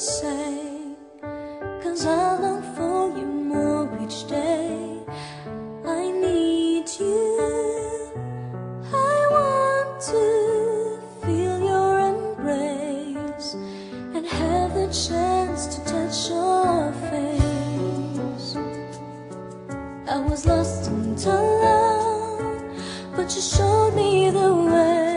say Cause I long for you more each day. I need you. I want to feel your embrace And have the chance to touch your face. I was lost and alone But you showed me the way.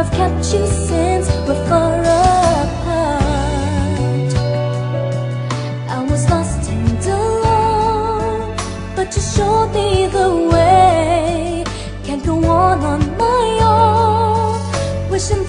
I've kept you since we're far apart. I was lost and alone But you showed me the way. Can't go on on my own. Wishing